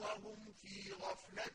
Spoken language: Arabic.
وَهُمْ فِي غَفْلَةٍ